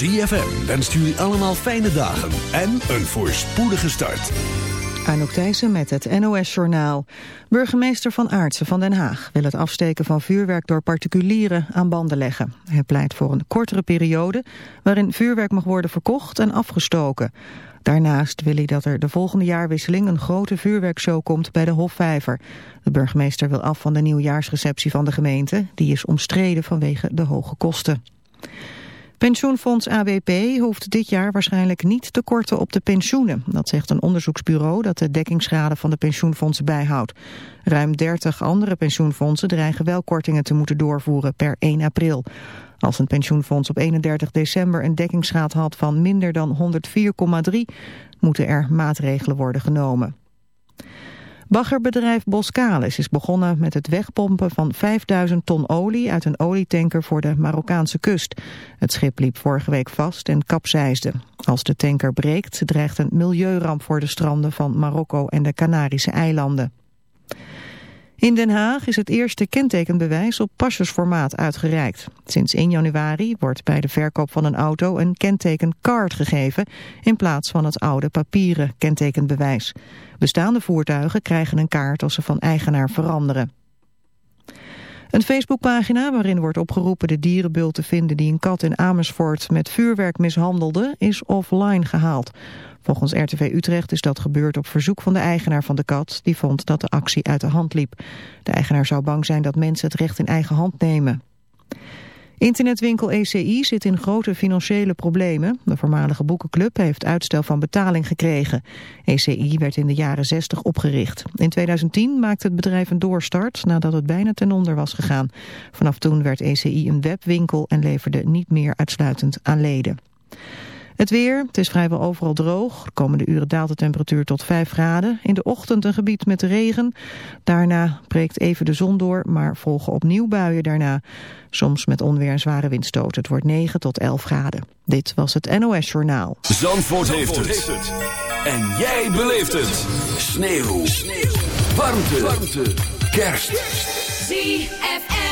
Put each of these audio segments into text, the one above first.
ZFM wenst jullie allemaal fijne dagen en een voorspoedige start. Anouk Thijssen met het NOS-journaal. Burgemeester Van Aartsen van Den Haag wil het afsteken van vuurwerk door particulieren aan banden leggen. Hij pleit voor een kortere periode waarin vuurwerk mag worden verkocht en afgestoken. Daarnaast wil hij dat er de volgende jaarwisseling een grote vuurwerkshow komt bij de Hofvijver. De burgemeester wil af van de nieuwjaarsreceptie van de gemeente. Die is omstreden vanwege de hoge kosten. Pensioenfonds ABP hoeft dit jaar waarschijnlijk niet te korten op de pensioenen. Dat zegt een onderzoeksbureau dat de dekkingsgraden van de pensioenfondsen bijhoudt. Ruim 30 andere pensioenfondsen dreigen wel kortingen te moeten doorvoeren per 1 april. Als een pensioenfonds op 31 december een dekkingsgraad had van minder dan 104,3... moeten er maatregelen worden genomen. Baggerbedrijf Boskalis is begonnen met het wegpompen van 5000 ton olie uit een olietanker voor de Marokkaanse kust. Het schip liep vorige week vast en kapseisde. Als de tanker breekt dreigt een milieuramp voor de stranden van Marokko en de Canarische eilanden. In Den Haag is het eerste kentekenbewijs op pasjesformaat uitgereikt. Sinds 1 januari wordt bij de verkoop van een auto een kentekencard gegeven... in plaats van het oude papieren kentekenbewijs. Bestaande voertuigen krijgen een kaart als ze van eigenaar veranderen. Een Facebookpagina waarin wordt opgeroepen de dierenbult te vinden die een kat in Amersfoort met vuurwerk mishandelde, is offline gehaald. Volgens RTV Utrecht is dat gebeurd op verzoek van de eigenaar van de kat, die vond dat de actie uit de hand liep. De eigenaar zou bang zijn dat mensen het recht in eigen hand nemen. Internetwinkel ECI zit in grote financiële problemen. De voormalige boekenclub heeft uitstel van betaling gekregen. ECI werd in de jaren 60 opgericht. In 2010 maakte het bedrijf een doorstart nadat het bijna ten onder was gegaan. Vanaf toen werd ECI een webwinkel en leverde niet meer uitsluitend aan leden. Het weer, het is vrijwel overal droog. De komende uren daalt de temperatuur tot 5 graden. In de ochtend een gebied met regen. Daarna breekt even de zon door, maar volgen opnieuw buien daarna. Soms met onweer en zware windstoten. Het wordt 9 tot 11 graden. Dit was het NOS Journaal. Zandvoort, heeft, het. En jij beleeft het. Sneeuw. Sneeuw. Warmte. Warmte. Kerst. ZFM.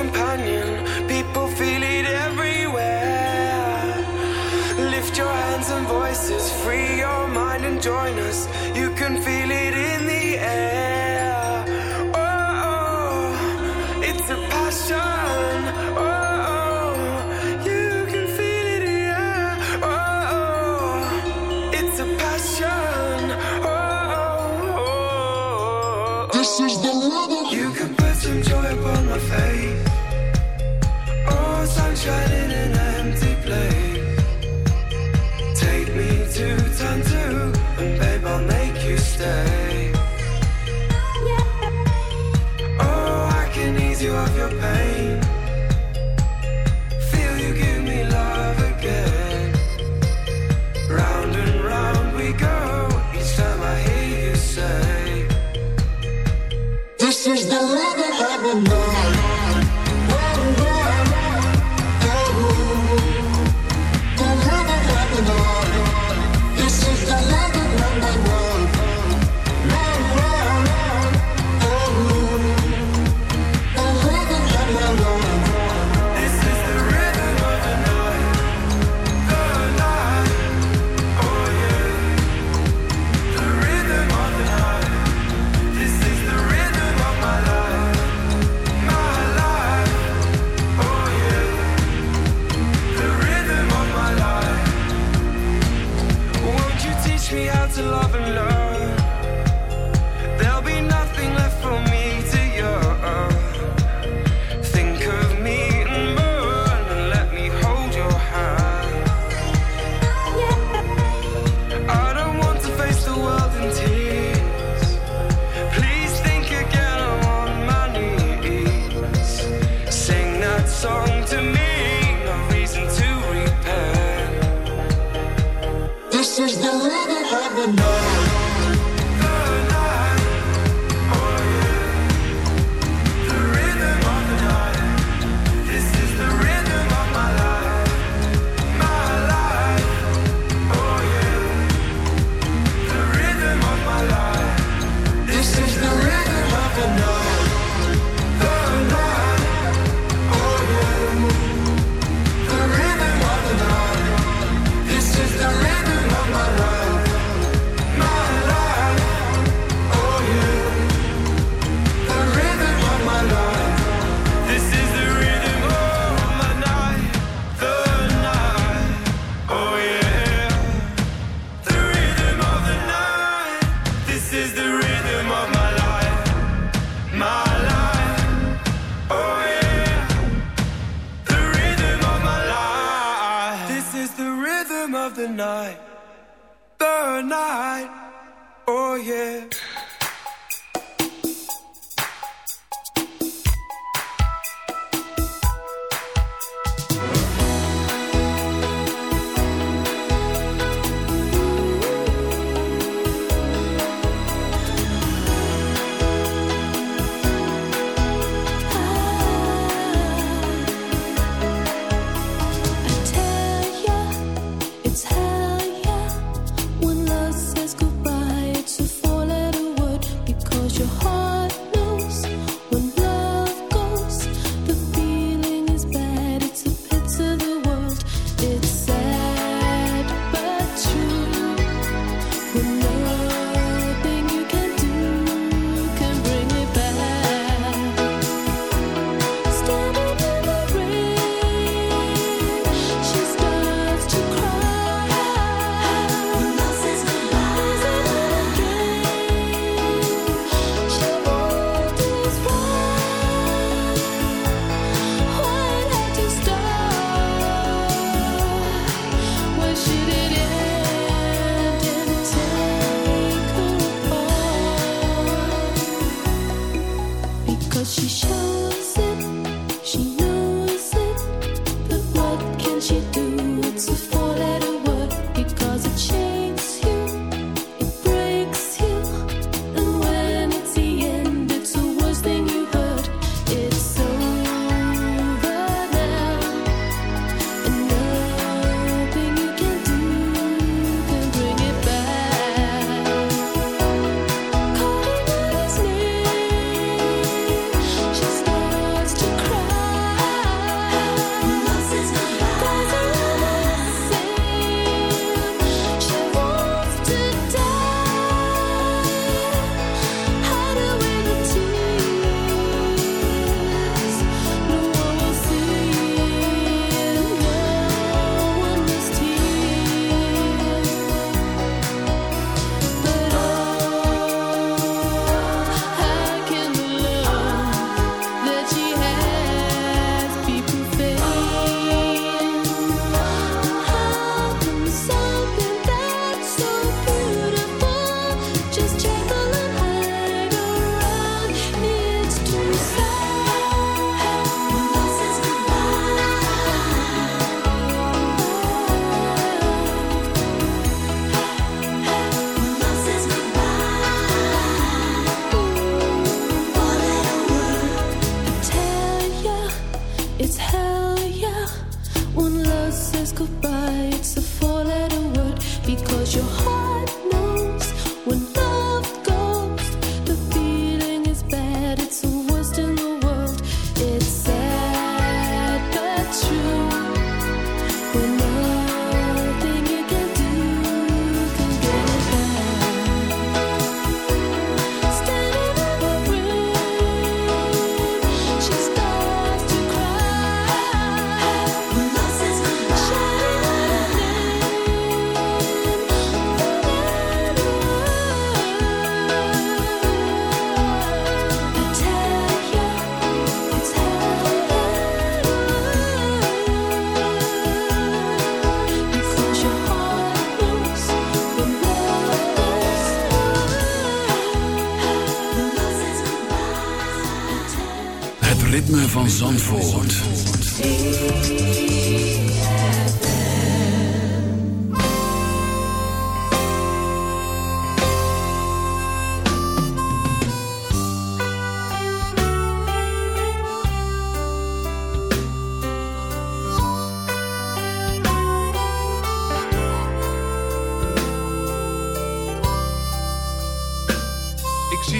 companion.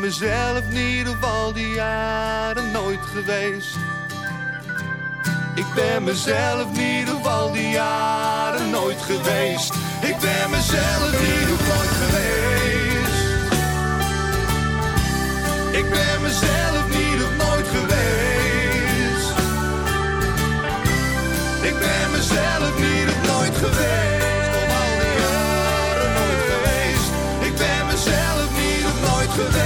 ben mezelf niet op al die jaren nooit geweest. Ik ben mezelf niet op al die jaren nooit geweest. Ik ben mezelf niet nooit geweest. Ik ben mezelf niet nooit geweest. Ik ben mezelf niet op nooit geweest. Op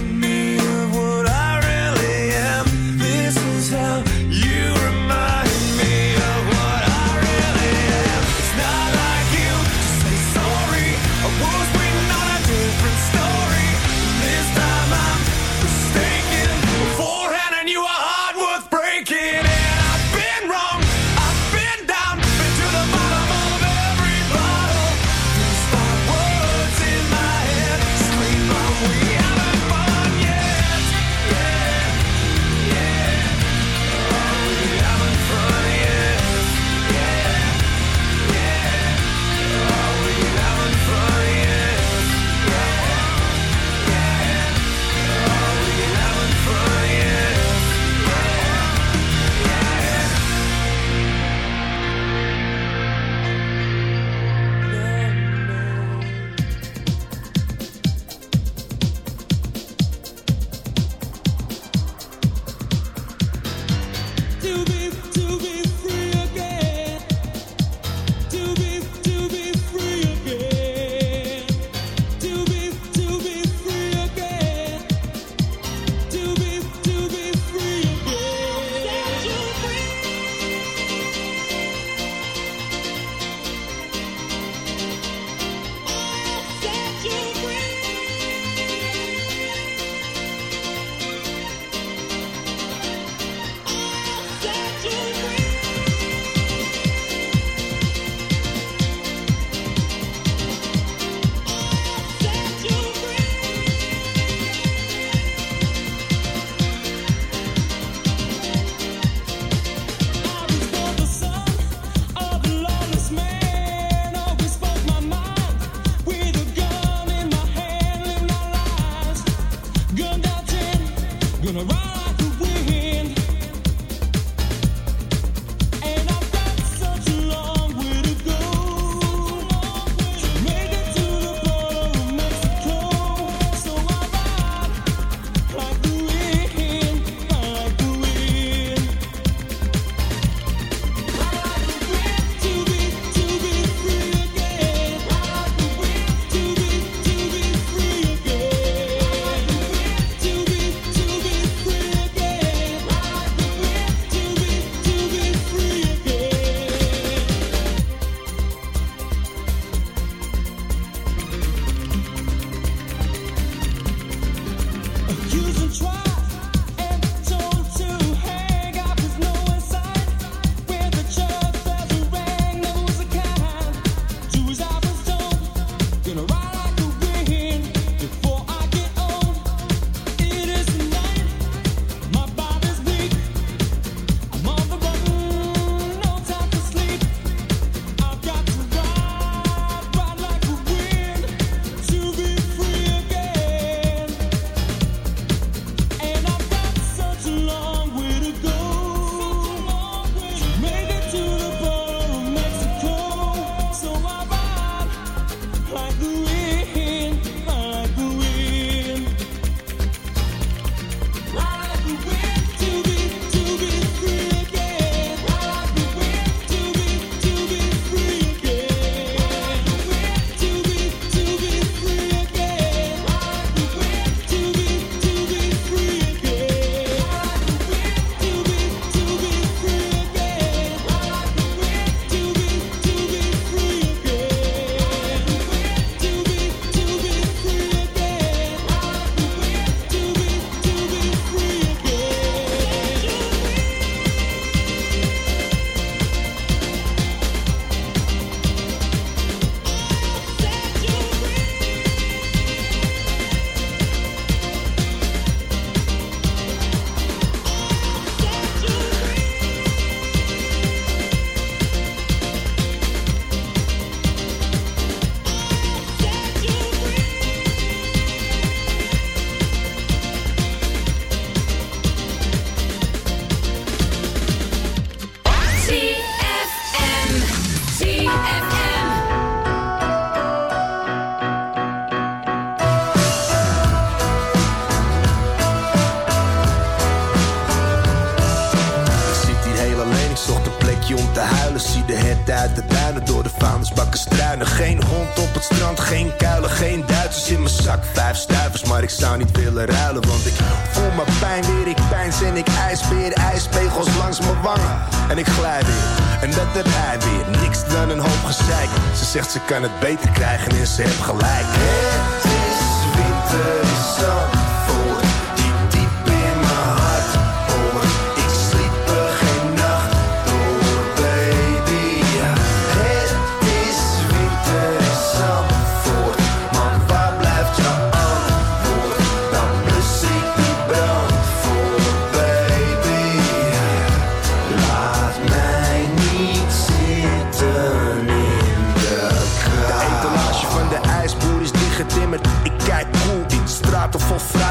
Langs mijn wangen en ik glij weer. En dat heb hij weer, niks dan een hoop gezeik. Ze zegt ze kan het beter krijgen en ze heeft gelijk. Het is winter in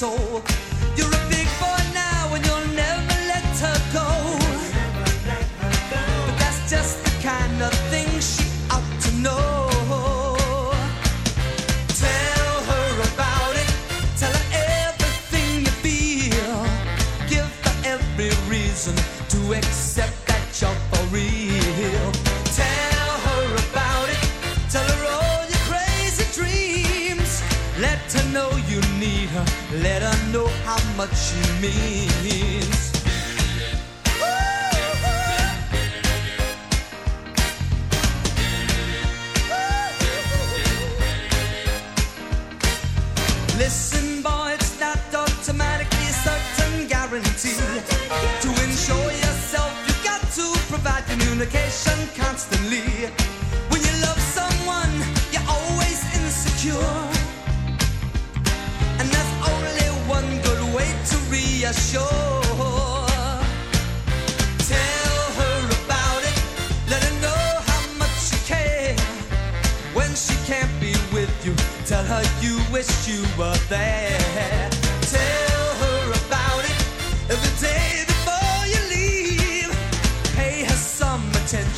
soul. me.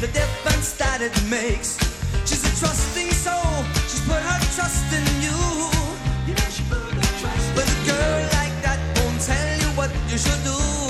The difference that it makes. She's a trusting soul, she's put her trust in you. But a girl like that won't tell you what you should do.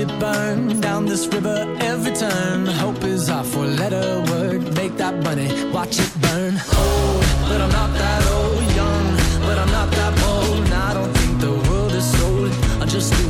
It burn down this river every turn. Hope is our four letter word. Make that money, watch it burn. Old, but I'm not that old. Young, but I'm not that bold. And I don't think the world is sold. I'm just doing